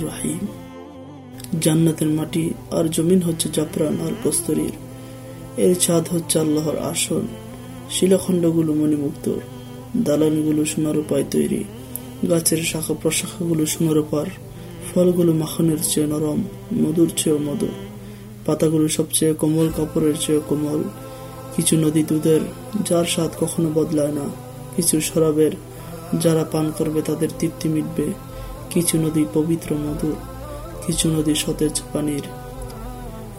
রহিম। জান্নাতের মাটি আর জমিন হচ্ছে জাফরান আর কস্তরির। এর ছাদ হচ্ছে আল্লাহর আসন। শিলাখণ্ডগুলো মণিমুক্ত। দালানগুলো সোনার উপায় তৈরি। গাছের শাখা প্রশাখাগুলো সোনারোপার ফলগুলো মাখনের চেয়ে নরম, মধুর চেয়েও মধুর। পাতাগুলো সবচেয়ে কোমল, কাপড়ের চেয়ে কোমল। কিছু নদী দুধের, যার স্বাদ কখনো বদলায় না। কিছু শরাবের যারা পান করবে তাদের তৃপ্তি মিটবে। কিছু নদী পবিত্র মধুর কিছু নদী সতেজ পানির।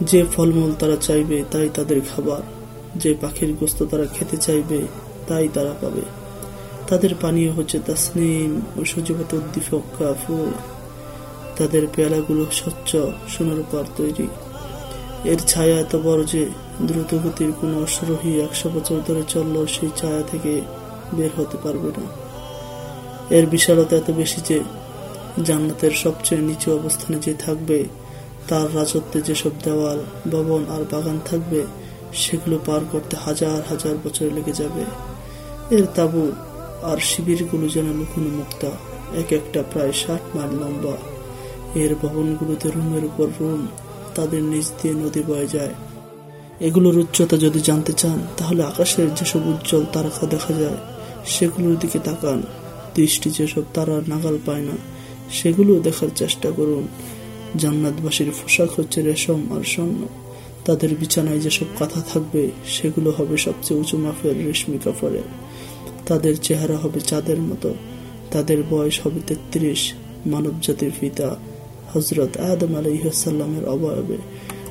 যে ফলমূল তারা চাইবে তাই তাদের খাবার। যে পাখির গোস্ত তারা খেতে চাইবে তাই তারা পাবে। তাদের পানীয় হচ্ছে তাসনিম ও সজীবত উদ্দীপক কাফুর। তাদের পেয়ালাগুলো স্বচ্ছ, সোনার উপর তৈরি। এর ছায়া এত বড় যে দ্রুতগতির কোনো অশ্রোহী একশো বছর ধরে চলল সেই ছায়া থেকে বের হতে পারবে না। এর বিশালতা এত বেশি যে জান্নাতের সবচেয়ে নিচু অবস্থানে যে থাকবে, তার রাজত্বে যেসব দেওয়াল, ভবন আর বাগান থাকবে, সেগুলো পার করতে হাজার হাজার বছর লেগে যাবে। এর তাবু আর শিবিরগুলো যেন লুকোনো মুক্তা, এক একটা প্রায় ষাট মাইল লম্বা। এর ভবনগুলোতে রুমের উপর রুম, তাদের নিচ দিয়ে নদী বয়ে যায়। এগুলোর উচ্চতা যদি জানতে চান, তাহলে আকাশের যেসব উজ্জ্বল তারকা দেখা যায়, সেগুলোর দিকে তাকান। দৃষ্টি যেসব তারার নাগাল পায় না, সেগুলো দেখার চেষ্টা করুন। জান্নাতবাসীর পোশাক হচ্ছে রেশম আর স্বর্ণ। তাদের বিছানায় যেসব কাঁথা থাকবে, সেগুলো হবে সবচেয়ে উঁচু মাফের রেশমি কাপড়ের। তাদের চেহারা হবে চাঁদের মতো। তাদের বয়স হবে তেত্রিশ মানব জাতির পিতা হজরত আদম আলহিহাসাল্লামের অবয়বে।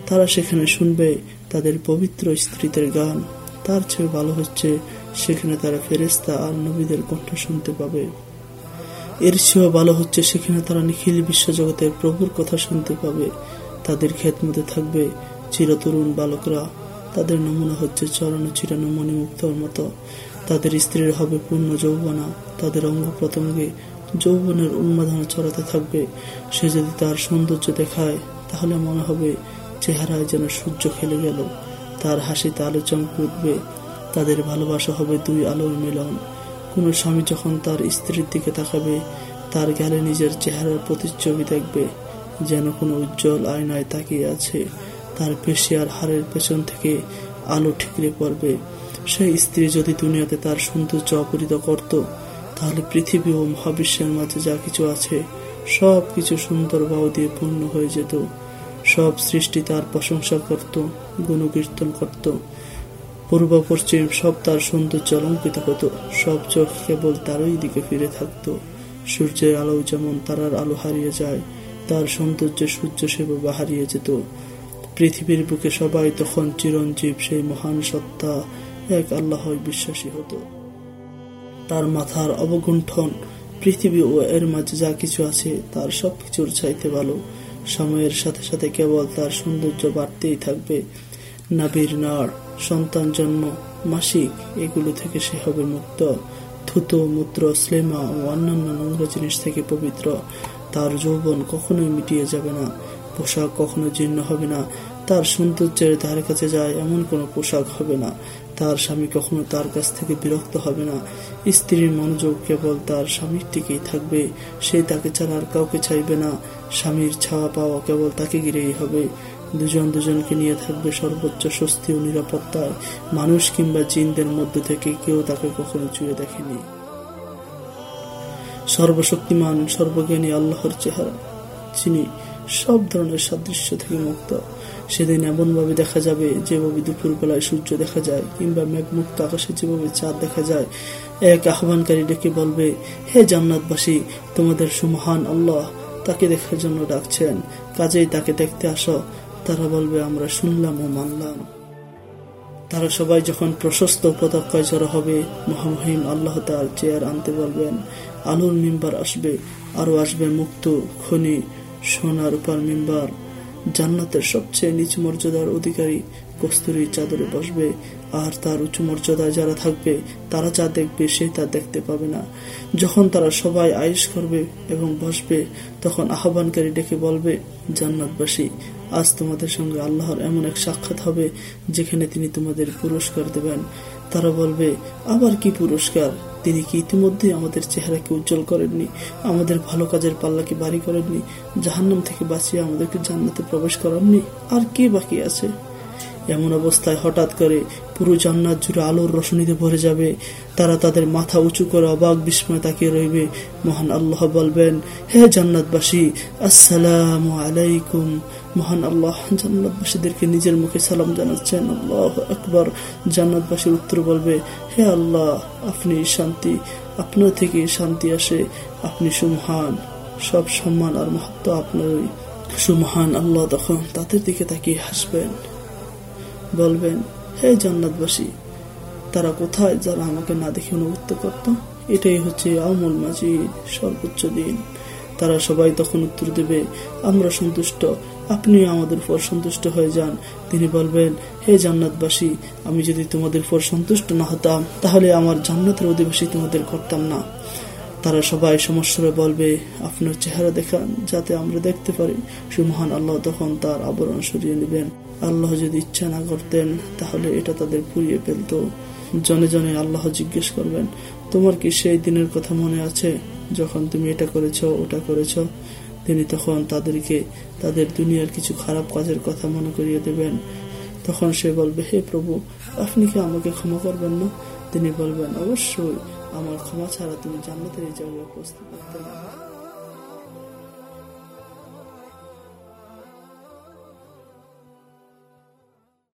তারা সেখানে শুনবে তাদের পবিত্র স্ত্রীদের গান। তার চেয়ে ভালো হচ্ছে সেখানে তারা ফেরেস্তা আর নবীদের কণ্ঠ শুনতে পাবে। এর চেয়েও ভালো হচ্ছে সেখানে তারা নিখিল বিশ্বজগতের প্রভুর কথা শুনতে পাবে। তাদের মধ্যে থাকবে চিরতরুণ বালকরা। তাদের নমুনা হচ্ছে চরণ চিরানো মণিমুক্তর মতো। তাদের স্ত্রীর হবে পূর্ণ যৌবনা। তাদের অঙ্গ প্রথমে যৌবনের উন্মাদনা চড়াতে থাকবে। সে যদি তার সৌন্দর্য দেখায়, তাহলে মনে হবে চেহারায় যেন সূর্য খেলে গেল। তার হাসিতে আলো চমকে উঠবে। তাদের ভালোবাসা হবে দুই আলোর মিলন। কোনো স্বামী যখন তার স্ত্রীর দিকে তাকাবে, তার গালে নিজের চেহারার প্রতিচ্ছবি দেখবে, যেন কোনো উজ্জ্বল আয়নায় তাকিয়ে আছে, তার পেশি আর হাড়ের পেছন থেকে আলো ঠিকরে পড়বে। সেই স্ত্রী যদি দুনিয়াতে তার সৌন্দর্য অপরিত করত, তাহলে পৃথিবী ও মহাবিশ্বের মাঝে যা কিছু আছে, সব কিছু সুন্দর বাউ দিয়ে পূর্ণ হয়ে যেত। সব সৃষ্টি তার প্রশংসা করত, গুণকীর্তন করত। পূর্ব, পশ্চিম সব তার সৌন্দর্য অলঙ্কিত হতো, সব চোখ কেবল তারই দিকে ফিরে থাকত। সূর্যের আলো যেমন তারার আলো হারিয়ে যায়, তার সৌন্দর্য সূর্য সেভাবে হারিয়ে যেত। পৃথিবীর বুকে সবাই তখন চিরঞ্জীব সেই মহান সত্তা, এক আল্লাহ বিশ্বাসী হতো। তার মাথার অবগুণ্ঠন, পৃথিবী ও এর মাঝে যা কিছু আছে, তার সবকিছুর চাইতে ভালো। সময়ের সাথে সাথে কেবল তার সৌন্দর্য বাড়তেই থাকবে। নাবির নাড় সন্তান জন্ম, মাসিক, এগুলো থেকে সে হবে মুক্ত। থুতো মূত্র স্লেমা ও অন্যান্য নোংরা জিনিস থেকে পবিত্র। তার যৌবন কখনোই মিটিয়ে যাবে না, পোশাক কখনো জীর্ণ হবে না। তার সৌন্দর্যের ধারে কাছে যায় এমন কোনো পোশাক হবে না। তার স্বামী কখনো তার কাছ থেকে বিরক্ত হবে না। স্ত্রীর মনোযোগ কেবল তার স্বামীর দিকেই থাকবে। সে তাকে ছাড়া আর কাউকে চাইবে না। স্বামীর ছাওয়া পাওয়া কেবল তাকে ঘিরেই হবে। দুজন দুজনকে নিয়ে থাকবে সর্বোচ্চ স্বস্তি ও নিরাপত্তায় মানুষ কিংবা জিনদের মধ্যে থেকে কেউ তাকে কখনো চুয়ে দেখেনি। সর্বশক্তিমান, সর্বজ্ঞানী আল্লাহর চেহারা, যিনি সব ধরনের সাদৃশ্য থেকে মুক্ত। সেদিন এমনভাবে দেখা যাবে যেভাবে দুপুরবেলায় সূর্য দেখা যায়, কিংবা মেঘমুক্ত আকাশে যেভাবে চাঁদ দেখা যায়। এক আহ্বানকারী ডেকে বলবে, হে জান্নাতবাসী, তোমাদের সুমহান আল্লাহ তাকে দেখার জন্য ডাকছেন। কাজেই তাকে দেখতে আসো। তারা বলবে, আমরা শুনলাম ও মানলাম। তারা সবাই যখন প্রশস্ত পতাকায় জড়ো হবে, মহামহিম আল্লাহ তার চেয়ার আনতে বলবেন, আলুর মেম্বার আসবে, আরও আসবে মুক্ত, খনি, সোনার রূপার মিম্বার। জান্নাতের সবচেয়ে নিচু মর্যাদার অধিকারী কস্তুরীর চাদরে বসবে, আর তার উঁচু মর্যাদায় যারা থাকবে, তারা যা দেখবে সে তা দেখতে পাবে না। যখন তারা সবাই আয়ুষ করবে এবং বসবে, তখন আহ্বানকারী ডেকে বলবে, জান্নাতবাসী, আজ তোমাদের সঙ্গে আল্লাহর এমন এক সাক্ষাৎ হবে, যেখানে তিনি তোমাদের পুরস্কার দেবেন। তারা বলবে, আবার কি পুরস্কার? তিনি কি ইতিমধ্যে আমাদের চেহারাকে উজ্জ্বল করেননি? আমাদের ভালো কাজের পাল্লাকে বাড়ি করেননি? জাহান্নাম থেকে বাঁচিয়ে আমাদেরকে জান্নাতে প্রবেশ করাননি? আর কে বাকি আছে? এমন অবস্থায় হঠাৎ করে পুরো জান্নাত জুড়ে আলোর রশনীতে ভরে যাবে। তারা তাদের মাথা উঁচু করে অবাক বিস্ময় তাকিয়ে রইবে। মহান আল্লাহ বলবেন, হে জান্নাতবাসী, আসসালাম আলাইকুম। মহান আল্লাহ, জান্নাতবাসীদেরকে নিজের মুখে সালাম জানাচ্ছেন। আল্লাহ আকবর। জান্নাতবাসীর উত্তর বলবে, হে আল্লাহ, আপনি শান্তি। আপনার থেকে শান্তি আসে। আপনি সুমহান। সব সম্মান আর মহত্ব আপনারই। সুমহান আল্লাহ তখন তাদের দিকে তাকিয়ে হাসবেন। বলবেন, হে জান্নাতবাসী, তারা কোথায় যারা আমাকে না দেখে অনুভূত করত? এটাই হচ্ছে আমল মাজিদ, সর্বোচ্চ দিন। তারা সবাই তখন উত্তর দেবে, আমরা সন্তুষ্ট, আপনি আমাদের পর সন্তুষ্ট হয়ে যান। তিনি বলবেন, হে জান্নাতবাসী, আমি যদি তোমাদের পর সন্তুষ্ট না হতাম, তাহলে আমার জান্নাতের অধিবাসী তোমাদের করতাম না। তারা সবাই সমস্যারে বলবে, আপনার চেহারা দেখান যাতে আমরা দেখতে পারি। সুমহান আল্লাহ তখন তার আবরণ সরিয়ে নেবেন। আল্লাহ যদি ইচ্ছা না করতেন, তাহলে এটা তাদের পুড়িয়ে ফেলত। জনে জনে আল্লাহ জিজ্ঞেস করবেন, তোমার কি সেই দিনের কথা মনে আছে? যখন তুমি এটা করেছ, ওটা করেছ? তিনি তখন তাদেরকে, তাদের দুনিয়ার কিছু খারাপ কাজের কথা মনে করিয়ে দেবেন। তখন সে বলবে, হে প্রভু, আপনি কি আমাকে ক্ষমা করবেন না? তিনি বলবেন, অবশ্যই। আমার ক্ষমা ছাড়া তুমি জান্নাতের জায়গায় পারতে করতে